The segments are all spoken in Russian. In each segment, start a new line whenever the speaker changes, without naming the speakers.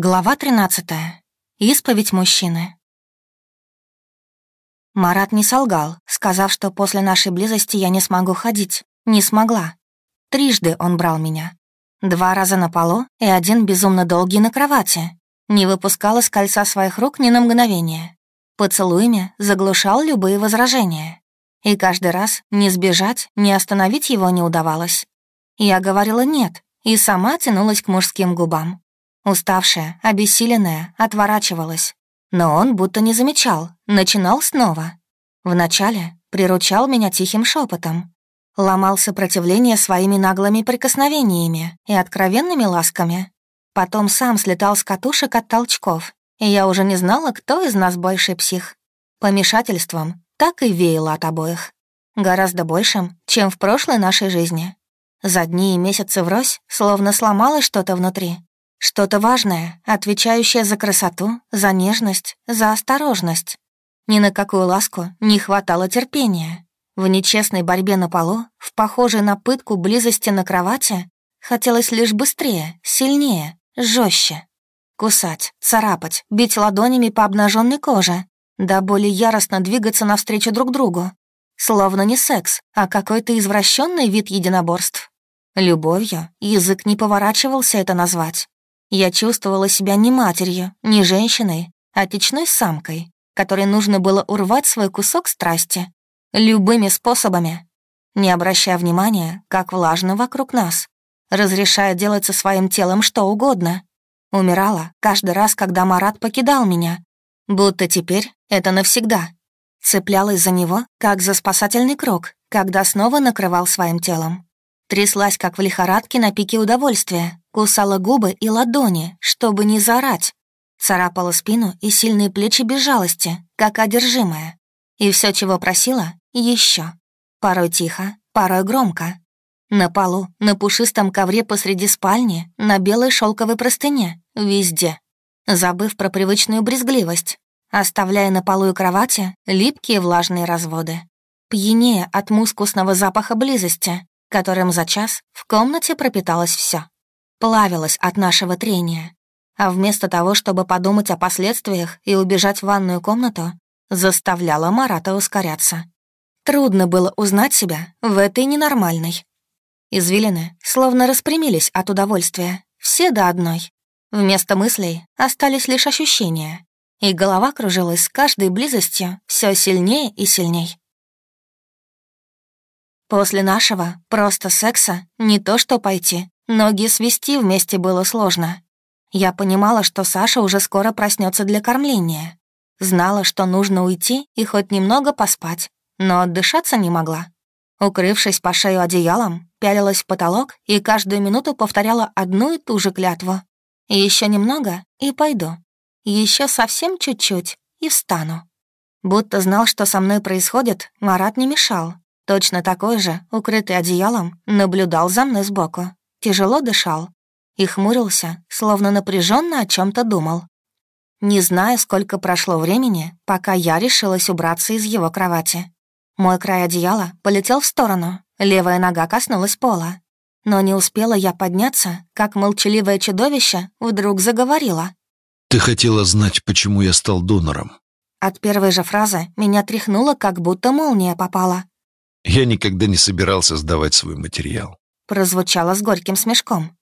Глава 13. Исповедь мужчины. Марат не солгал, сказав, что после нашей близости я не смогу ходить. Не смогла. Трижды он брал меня. Два раза на полу и один безумно долгий на кровати. Не выпускал из кольца своих рук ни на мгновение. Поцелуями заглушал любые возражения. И каждый раз ни сбежать, ни остановить его не удавалось. Я говорила «нет» и сама тянулась к мужским губам. Уставшая, обессиленная, отворачивалась. Но он будто не замечал, начинал снова. Вначале приручал меня тихим шепотом, ломал сопротивление своими наглыми прикосновениями и откровенными ласками. Потом сам слетал с катушек от толчков, и я уже не знала, кто из нас больше псих. Помешательством так и веяло от обоих. Гораздо большим, чем в прошлой нашей жизни. За дни и месяцы врозь словно сломалось что-то внутри, что-то важное, отвечающее за красоту, за нежность, за осторожность. Ни на какую ласку не хватало терпения. В нечестной борьбе на полу, в похожей на пытку близости на кровати, хотелось лишь быстрее, сильнее, жестче. Кусать, царапать, бить ладонями по обнаженной коже, да более яростно двигаться навстречу друг другу. Словно не секс, а какой-то извращенный вид единоборств. Любовью язык не поворачивался это назвать. Я чувствовала себя не матерью, не женщиной, а течной самкой, которой нужно было урвать свой кусок страсти. Любыми способами. Не обращая внимания, как влажно вокруг нас. Разрешая делать со своим телом что угодно. Умирала каждый раз, когда Марат покидал меня. Будто теперь это навсегда. Цеплялась за него, как за спасательный круг, когда снова накрывал своим телом. Тряслась, как в лихорадке на пике удовольствия, кусала губы и ладони, чтобы не заорать. Царапала спину и сильные плечи без жалости, как одержимая. И все, чего просила, еще. Порой тихо, порой громко. На полу, на пушистом ковре посреди спальни, на белой шелковой простыне, везде. Забыв про привычную брезгливость, оставляя на полу и кровати липкие влажные разводы. Пьянее от мускусного запаха близости, которым за час в комнате пропиталось все, Плавилось от нашего трения. А вместо того, чтобы подумать о последствиях и убежать в ванную комнату, заставляла Марата ускоряться. Трудно было узнать себя в этой ненормальной. Извилины словно распрямились от удовольствия, все до одной. Вместо мыслей остались лишь ощущения, и голова кружилась с каждой близостью все сильнее и сильней. После нашего просто секса не то что пойти, ноги свести вместе было сложно. Я понимала, что Саша уже скоро проснется для кормления. Знала, что нужно уйти и хоть немного поспать, но отдышаться не могла. Укрывшись по шею одеялом, пялилась в потолок и каждую минуту повторяла одну и ту же клятву. Еще немного — и пойду. Еще совсем чуть-чуть — и встану. Будто знал, что со мной происходит, Марат не мешал, Точно такой же, укрытый одеялом, наблюдал за мной сбоку. Тяжело дышал и хмурился, словно напряженно о чем то думал. Не знаю, сколько прошло времени, пока я решилась убраться из его кровати. Мой край одеяла полетел в сторону, левая нога коснулась пола. Но не успела я подняться, как молчаливое чудовище вдруг заговорило.
«Ты хотела знать, почему я стал донором?»
От первой же фразы меня тряхнуло, как будто молния попала.
Я никогда не собирался сдавать свой материал.
Прозвучало с горьким смешком.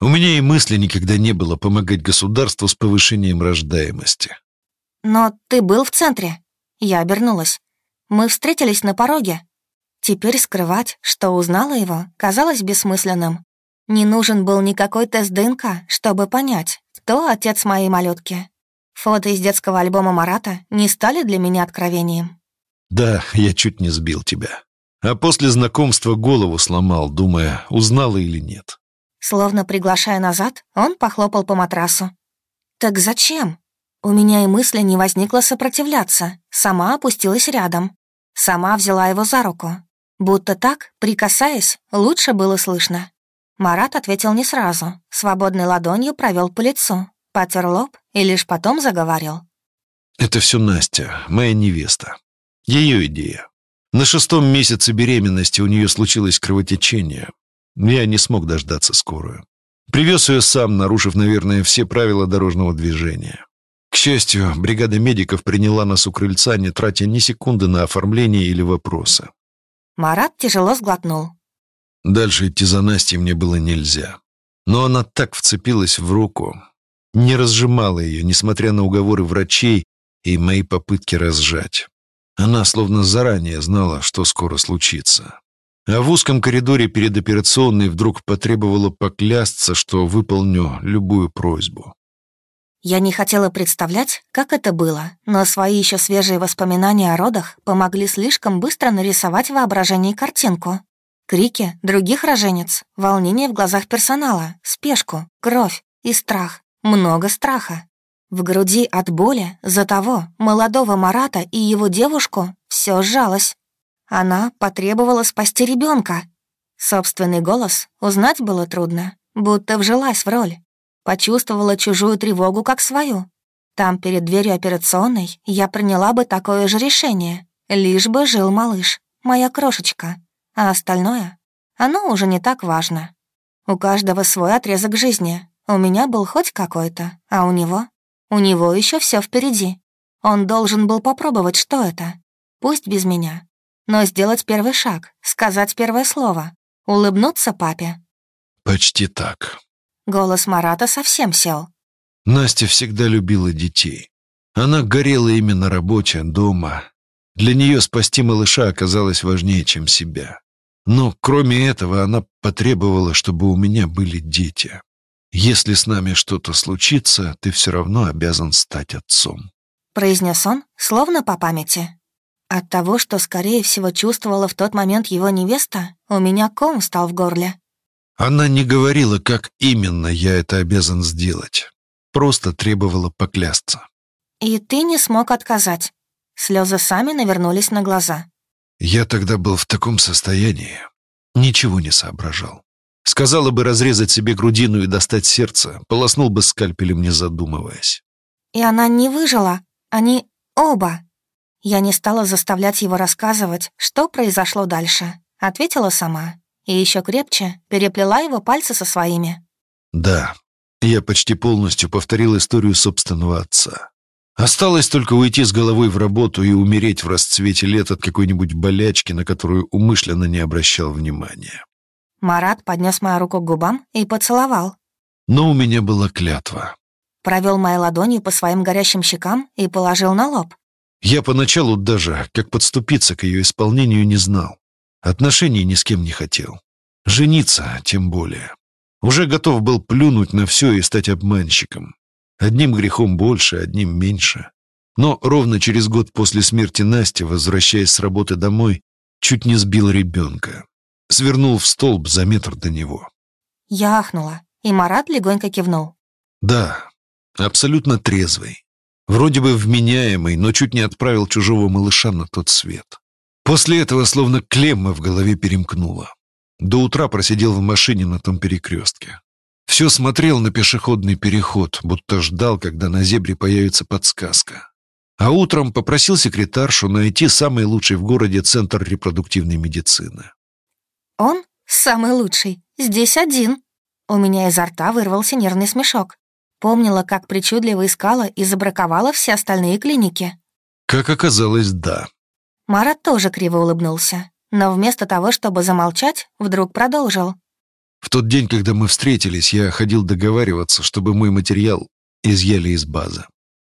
У меня и мысли никогда не было помогать государству с повышением рождаемости.
Но ты был в центре. Я обернулась. Мы встретились на пороге. Теперь скрывать, что узнала его, казалось бессмысленным. Не нужен был никакой тест ДНК, чтобы понять, кто отец моей малютки. Фото из детского альбома Марата не стали для меня откровением.
Да, я чуть не сбил тебя. А после знакомства голову сломал, думая, узнала или нет.
Словно приглашая назад, он похлопал по матрасу. «Так зачем?» У меня и мысли не возникло сопротивляться. Сама опустилась рядом. Сама взяла его за руку. Будто так, прикасаясь, лучше было слышно. Марат ответил не сразу. Свободной ладонью провел по лицу, потер лоб и лишь потом заговорил.
«Это все Настя, моя невеста. Ее идея. На шестом месяце беременности у нее случилось кровотечение. Я не смог дождаться скорую. Привез ее сам, нарушив, наверное, все правила дорожного движения. К счастью, бригада медиков приняла нас у крыльца, не тратя ни секунды на оформление или вопросы.
Марат тяжело сглотнул.
Дальше идти за Настей мне было нельзя. Но она так вцепилась в руку, не разжимала ее, несмотря на уговоры врачей и мои попытки разжать. Она словно заранее знала, что скоро случится. А в узком коридоре перед операционной вдруг потребовала поклясться, что выполню любую просьбу.
Я не хотела представлять, как это было, но свои еще свежие воспоминания о родах помогли слишком быстро нарисовать в воображении картинку. Крики других роженец, волнение в глазах персонала, спешку, кровь и страх. Много страха. В груди от боли за того, молодого Марата и его девушку, все сжалось. Она потребовала спасти ребенка. Собственный голос узнать было трудно, будто вжилась в роль. Почувствовала чужую тревогу как свою. Там, перед дверью операционной, я приняла бы такое же решение, лишь бы жил малыш, моя крошечка. А остальное, оно уже не так важно. У каждого свой отрезок жизни. У меня был хоть какой-то, а у него? У него еще все впереди. Он должен был попробовать, что это. Пусть без меня. Но сделать первый шаг, сказать первое слово, улыбнуться папе.
«Почти так»,
Голос Марата совсем сел.
Настя всегда любила детей. Она горела именно работе, дома. Для нее спасти малыша оказалось важнее, чем себя. Но кроме этого она потребовала, чтобы у меня были дети. Если с нами что-то случится, ты все равно обязан стать отцом.
Произнес он, словно по памяти. От того, что, скорее всего, чувствовала в тот момент его невеста, у меня ком стал в горле.
Она не говорила, как именно я это обязан сделать. Просто требовала поклясться.
«И ты не смог отказать». Слезы сами навернулись на глаза.
Я тогда был в таком состоянии. Ничего не соображал. Сказала бы разрезать себе грудину и достать сердце, полоснул бы скальпелем, не задумываясь.
И она не выжила. Они оба. Я не стала заставлять его рассказывать, что произошло дальше. Ответила сама и еще крепче переплела его пальцы со своими.
Да, я почти полностью повторил историю собственного отца. Осталось только уйти с головой в работу и умереть в расцвете лет от какой-нибудь болячки, на которую умышленно не обращал внимания.
Марат поднес мою руку к губам и поцеловал.
Но у меня была клятва.
Провел моей ладонью по своим горящим щекам и положил на лоб.
Я поначалу даже, как подступиться к ее исполнению, не знал. Отношений ни с кем не хотел. Жениться тем более. Уже готов был плюнуть на все и стать обманщиком. Одним грехом больше, одним меньше. Но ровно через год после смерти Насти, возвращаясь с работы домой, чуть не сбил ребенка. Свернул в столб за метр до него.
Я ахнула, и Марат легонько кивнул.
Да, абсолютно трезвый. Вроде бы вменяемый, но чуть не отправил чужого малыша на тот свет. После этого словно клемма в голове перемкнула. До утра просидел в машине на том перекрестке. Все смотрел на пешеходный переход, будто ждал, когда на зебре появится подсказка. А утром попросил секретаршу найти самый лучший в городе центр репродуктивной медицины.
«Он самый лучший. Здесь один». У меня изо рта вырвался нервный смешок. Помнила, как причудливо искала и забраковала все остальные клиники.
Как оказалось, да.
Марат тоже криво улыбнулся, но вместо того, чтобы замолчать, вдруг продолжил.
В тот день, когда мы встретились, я ходил договариваться, чтобы мой материал изъяли из базы.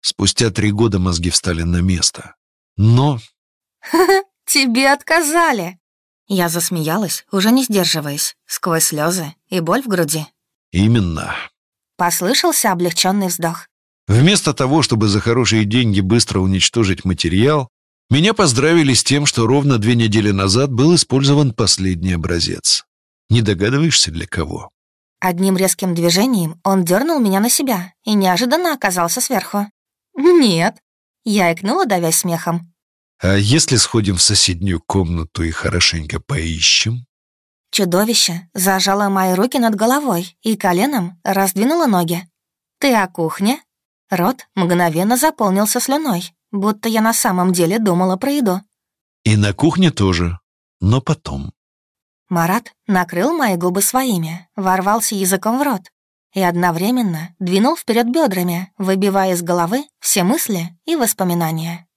Спустя три года мозги встали на место. Но...
тебе отказали!» Я засмеялась, уже не сдерживаясь, сквозь слезы и боль в груди.
«Именно».
Послышался облегченный вздох.
Вместо того, чтобы за хорошие деньги быстро уничтожить материал, меня поздравили с тем, что ровно две недели назад был использован последний образец. Не догадываешься, для кого?
Одним резким движением он дернул меня на себя и неожиданно оказался сверху. «Нет», — я икнула, давясь смехом.
«А если сходим в соседнюю комнату и хорошенько поищем?»
Чудовище зажало мои руки над головой и коленом раздвинуло ноги. «Ты о кухне?» Рот мгновенно заполнился слюной будто я на самом деле думала про еду.
И на кухне тоже, но потом.
Марат накрыл мои губы своими, ворвался языком в рот, и одновременно двинул вперед бедрами, выбивая из головы все мысли и воспоминания.